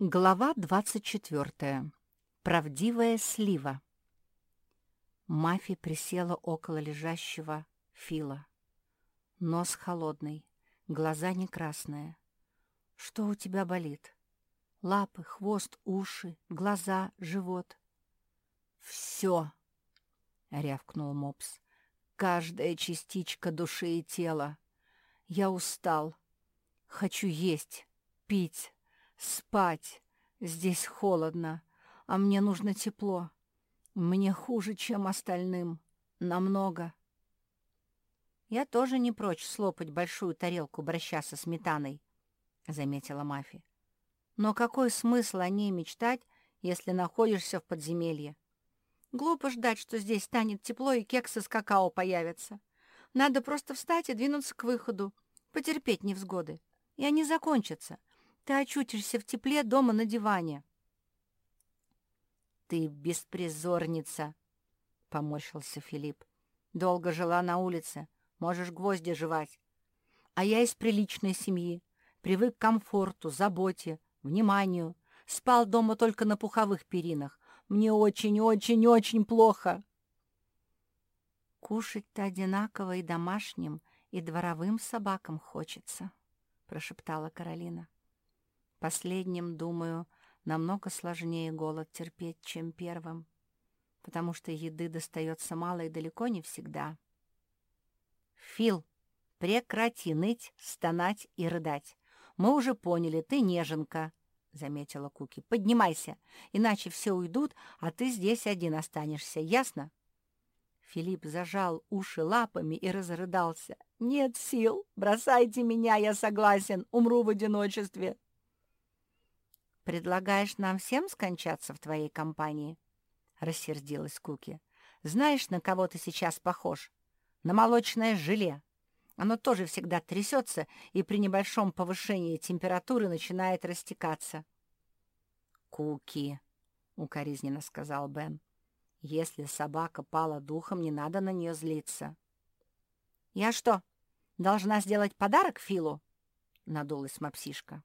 Глава 24. Правдивая слива. Мафи присела около лежащего Фила. Нос холодный, глаза не красные. Что у тебя болит? Лапы, хвост, уши, глаза, живот. Все, рявкнул Мопс. Каждая частичка души и тела. Я устал. Хочу есть, пить, Спать. Здесь холодно, а мне нужно тепло. Мне хуже, чем остальным. Намного. Я тоже не прочь слопать большую тарелку борща со сметаной, — заметила Мафи. Но какой смысл о ней мечтать, если находишься в подземелье? Глупо ждать, что здесь станет тепло и кексы с какао появятся. Надо просто встать и двинуться к выходу, потерпеть невзгоды. И они закончатся, ты очутишься в тепле дома на диване. «Ты беспризорница», — поморщился Филипп. «Долго жила на улице, можешь гвозди жевать. А я из приличной семьи, привык к комфорту, заботе, вниманию. Спал дома только на пуховых перинах. Мне очень-очень-очень плохо». «Кушать-то одинаково и домашним, и дворовым собакам хочется», — прошептала Каролина. Последним, думаю, намного сложнее голод терпеть, чем первым, потому что еды достается мало и далеко не всегда. «Фил, прекрати ныть, стонать и рыдать. Мы уже поняли, ты неженка», — заметила Куки. «Поднимайся, иначе все уйдут, а ты здесь один останешься, ясно?» Филипп зажал уши лапами и разрыдался. «Нет сил! Бросайте меня, я согласен, умру в одиночестве!» «Предлагаешь нам всем скончаться в твоей компании?» — рассердилась Куки. «Знаешь, на кого ты сейчас похож? На молочное желе. Оно тоже всегда трясется и при небольшом повышении температуры начинает растекаться». «Куки», — укоризненно сказал Бен, — «если собака пала духом, не надо на нее злиться». «Я что, должна сделать подарок Филу?» — надулась мопсишка.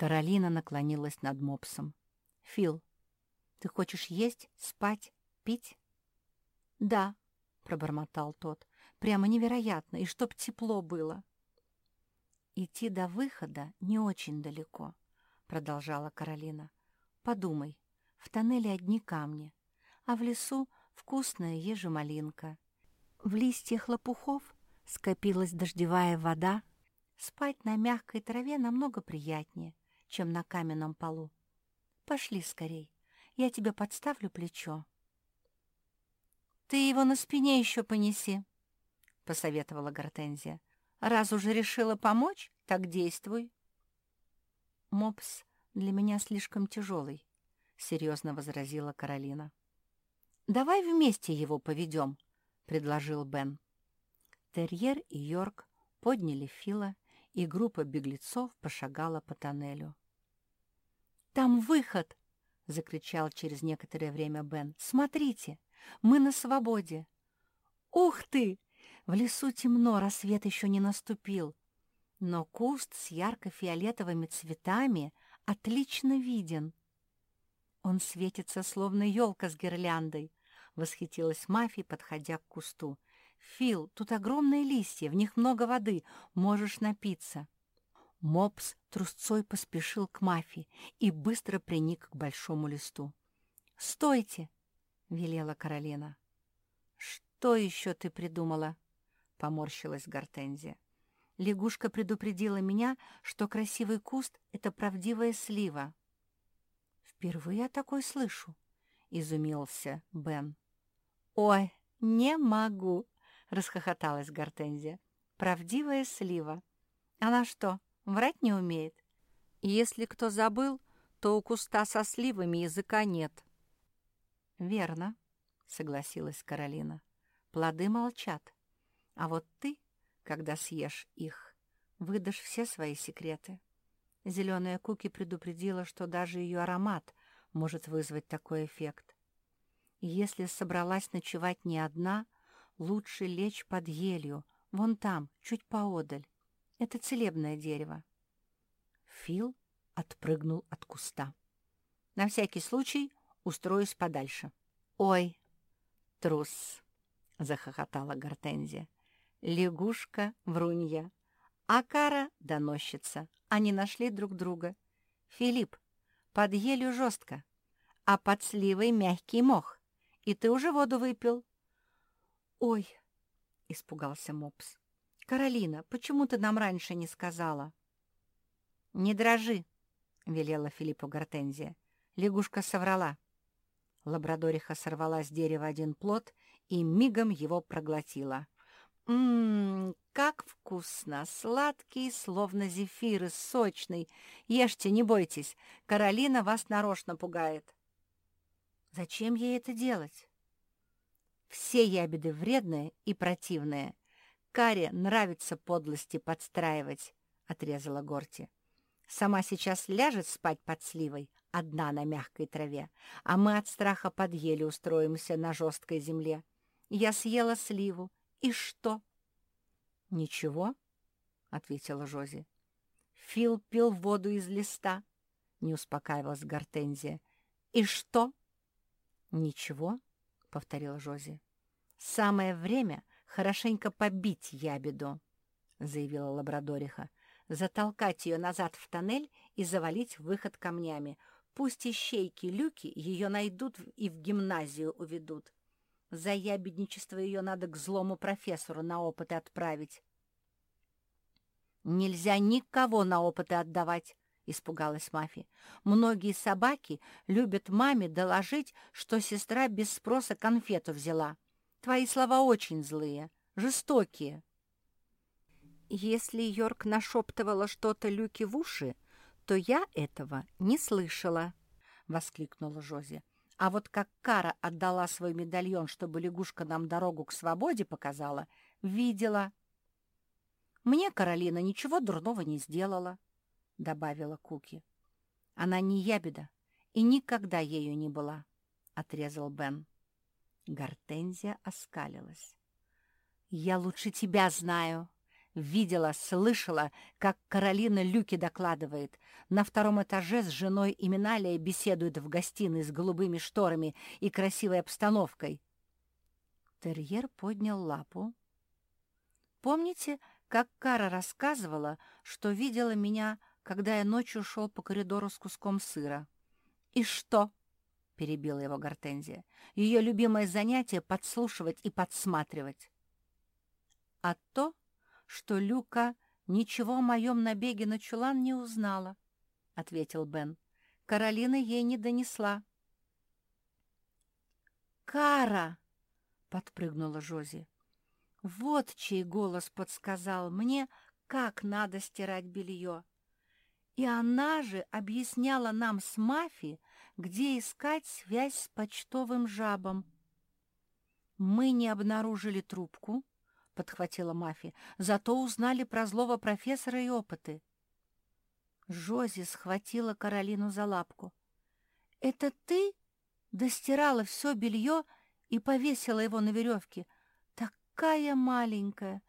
Каролина наклонилась над мопсом. «Фил, ты хочешь есть, спать, пить?» «Да», — пробормотал тот, — «прямо невероятно, и чтоб тепло было». «Идти до выхода не очень далеко», — продолжала Каролина. «Подумай, в тоннеле одни камни, а в лесу вкусная ежемалинка. В листьях лопухов скопилась дождевая вода. Спать на мягкой траве намного приятнее, чем на каменном полу. Пошли скорей, я тебе подставлю плечо. «Ты его на спине еще понеси», — посоветовала Гортензия. «Раз уже решила помочь, так действуй». «Мопс для меня слишком тяжелый», — серьезно возразила Каролина. «Давай вместе его поведем», — предложил Бен. Терьер и Йорк подняли Фила, и группа беглецов пошагала по тоннелю. «Там выход!» — закричал через некоторое время Бен. «Смотрите, мы на свободе!» «Ух ты! В лесу темно, рассвет еще не наступил, но куст с ярко-фиолетовыми цветами отлично виден. Он светится, словно елка с гирляндой», — восхитилась Мафи, подходя к кусту. «Фил, тут огромные листья, в них много воды, можешь напиться». Мопс трусцой поспешил к Мафи и быстро приник к большому листу. «Стойте!» — велела Каролина. «Что еще ты придумала?» — поморщилась Гортензия. «Лягушка предупредила меня, что красивый куст — это правдивая слива». «Впервые я такой слышу», — изумился Бен. «Ой, не могу!» — расхохоталась Гортензия. «Правдивая слива. Она что, Врать не умеет. Если кто забыл, то у куста со сливами языка нет. «Верно», — согласилась Каролина. «Плоды молчат. А вот ты, когда съешь их, выдашь все свои секреты». Зеленая Куки предупредила, что даже ее аромат может вызвать такой эффект. Если собралась ночевать не одна, лучше лечь под елью, вон там, чуть поодаль. Это целебное дерево. Фил отпрыгнул от куста. На всякий случай устроюсь подальше. «Ой, трус!» — захохотала Гортензия. «Лягушка врунья, а кара доносчица. Они нашли друг друга. Филипп, под елью жестко, а под сливой мягкий мох. И ты уже воду выпил». «Ой!» — испугался Мопс. «Каролина, почему ты нам раньше не сказала?» «Не дрожи!» — велела Филиппу Гортензия. Лягушка соврала. Лабрадориха сорвала с дерева один плод и мигом его проглотила. «Ммм, как вкусно! Сладкий, словно зефир, сочный. Ешьте, не бойтесь, Каролина вас нарочно пугает». «Зачем ей это делать?» «Все ябеды вредные и противные. Каре нравится подлости подстраивать», — отрезала Горти. «Сама сейчас ляжет спать под сливой, одна на мягкой траве, а мы от страха под еле устроимся на жесткой земле. Я съела сливу. И что? — Ничего, — ответила Жози. Фил пил воду из листа, — не успокаивалась Гортензия. — И что? — Ничего, — повторила Жози. — Самое время хорошенько побить ябеду, — заявила Лабрадориха, — затолкать ее назад в тоннель и завалить выход камнями. Пусть ищейки-люки ее найдут и в гимназию уведут. За ябедничество ее надо к злому профессору на опыты отправить. «Нельзя никого на опыты отдавать», — испугалась Мафи. «Многие собаки любят маме доложить, что сестра без спроса конфету взяла. Твои слова очень злые, жестокие». Если Йорк нашептывала что-то Люки в уши, то я этого не слышала», — воскликнула Жози. «А вот как Кара отдала свой медальон, чтобы лягушка нам дорогу к свободе показала, видела». «Мне Каролина ничего дурного не сделала», — добавила Куки. «Она не ябеда и никогда ею не была», — отрезал Бен. Гортензия оскалилась. «Я лучше тебя знаю», Видела, слышала, как Каролина Люки докладывает. На втором этаже с женой Именалия беседует в гостиной с голубыми шторами и красивой обстановкой. Терьер поднял лапу. «Помните, как Кара рассказывала, что видела меня, когда я ночью шел по коридору с куском сыра?» «И что?» — перебила его Гортензия. «Ее любимое занятие — подслушивать и подсматривать». «А то, что Люка ничего о моем набеге на чулан не узнала, — ответил Бен. Каролина ей не донесла. «Кара!» — подпрыгнула Жози. «Вот чей голос подсказал мне, как надо стирать белье. И она же объясняла нам с Мафи, где искать связь с почтовым жабом. Мы не обнаружили трубку, — подхватила Мафи. «Зато узнали про злого профессора и опыты». Жози схватила Каролину за лапку. «Это ты достирала все белье и повесила его на веревке? Такая маленькая!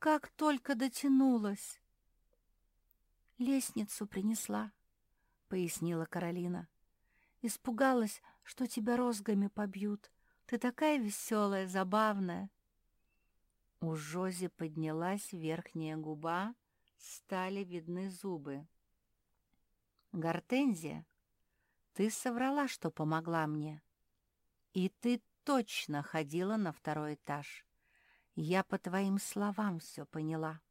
Как только дотянулась!» «Лестницу принесла», — пояснила Каролина. «Испугалась, что тебя розгами побьют. Ты такая веселая, забавная». У Жози поднялась верхняя губа, стали видны зубы. «Гортензия, ты соврала, что помогла мне. И ты точно ходила на второй этаж. Я по твоим словам все поняла».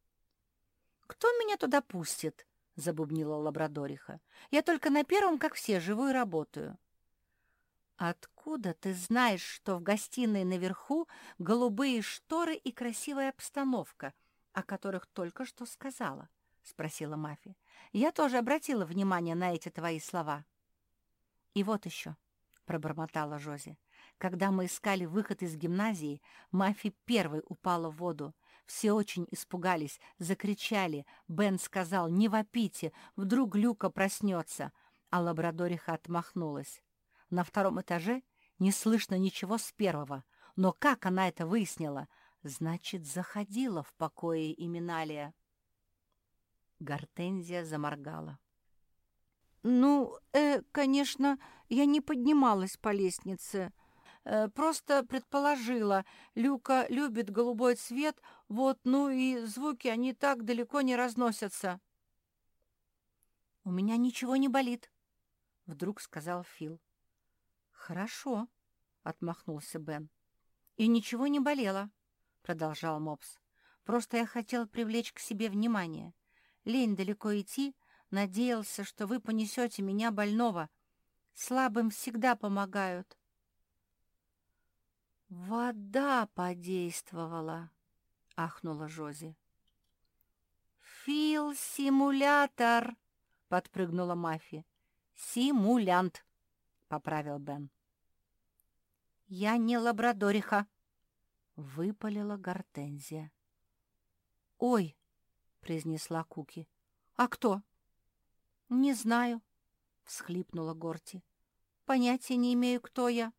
«Кто меня туда пустит?» — забубнила Лабрадориха. «Я только на первом, как все, живу и работаю». «Откуда ты знаешь, что в гостиной наверху голубые шторы и красивая обстановка, о которых только что сказала?» — спросила Мафи. «Я тоже обратила внимание на эти твои слова». «И вот еще», — пробормотала Жози. «Когда мы искали выход из гимназии, Мафи первой упала в воду. Все очень испугались, закричали. Бен сказал «Не вопите, вдруг Люка проснется», а лабрадориха отмахнулась. На втором этаже не слышно ничего с первого, но как она это выяснила? Значит, заходила в покое Именалия. Гортензия заморгала. Ну, э, конечно, я не поднималась по лестнице. Э, просто предположила, Люка любит голубой цвет, вот, ну и звуки, они так далеко не разносятся. «У меня ничего не болит», — вдруг сказал Фил. «Хорошо», — отмахнулся Бен. «И ничего не болело», — продолжал Мопс. «Просто я хотел привлечь к себе внимание. Лень далеко идти, надеялся, что вы понесете меня больного. Слабым всегда помогают». «Вода подействовала», — ахнула Жози. «Фил-симулятор!» — подпрыгнула Мафи. «Симулянт», — поправил Бен. «Я не лабрадориха», — выпалила Гортензия. «Ой!» — произнесла Куки. «А кто?» «Не знаю», — всхлипнула Горти. «Понятия не имею, кто я».